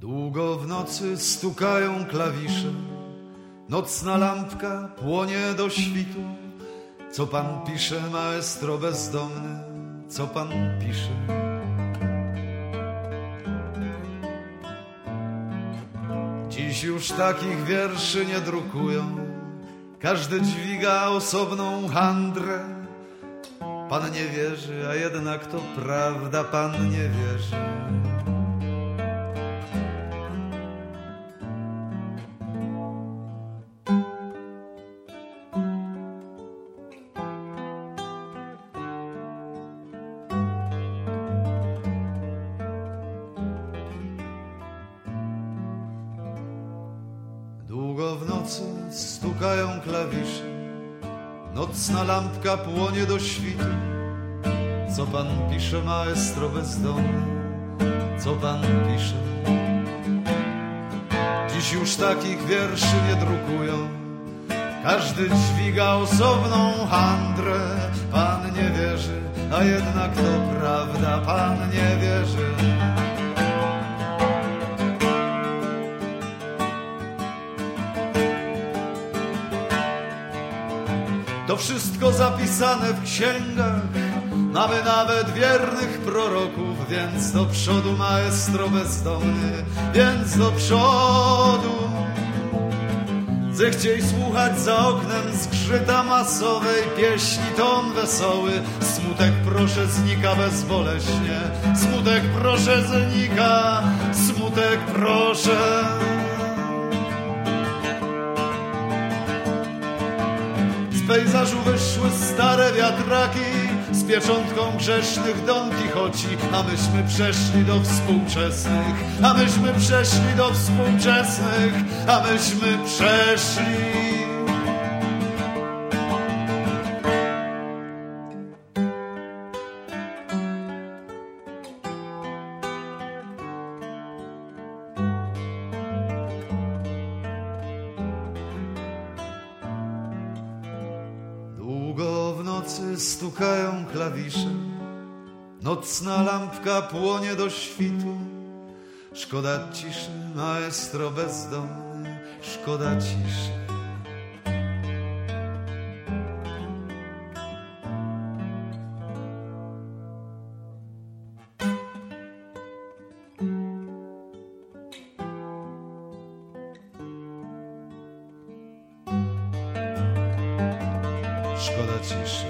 Długo w nocy stukają klawisze, nocna lampka płonie do świtu. Co pan pisze, maestro bezdomny? Co pan pisze? Dziś już takich wierszy nie drukują, każdy dźwiga osobną handrę. Pan nie wierzy, a jednak to prawda, pan nie wierzy. Długo w nocy stukają klawisze, nocna lampka płonie do świtu. Co pan pisze, maestro bezdomny? Co pan pisze? Dziś już takich wierszy nie drukują, każdy dźwiga osobną handrę. Pan nie wierzy, a jednak to prawda, pan nie wierzy. To wszystko zapisane w księgach. Mamy nawet wiernych proroków, więc do przodu, maestro bezdomny, więc do przodu. Zechciej słuchać za oknem zgrzyta masowej pieśni ton wesoły. Smutek proszę znika bezboleśnie, smutek proszę znika, smutek proszę. Pejzażu wyszły stare wiatraki z pieczątką grzesznych Don Quixoci, a myśmy przeszli do współczesnych, a myśmy przeszli do współczesnych, a myśmy przeszli. Nocy stukają klawisze, nocna lampka płonie do świtu. Szkoda ciszy, maestro bezdomny, szkoda ciszy. Szkoda ciszy.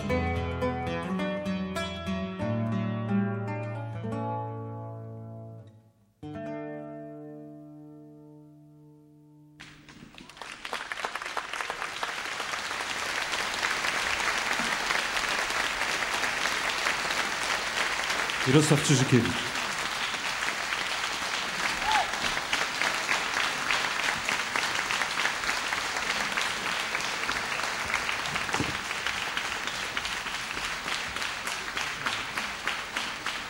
Jarosław.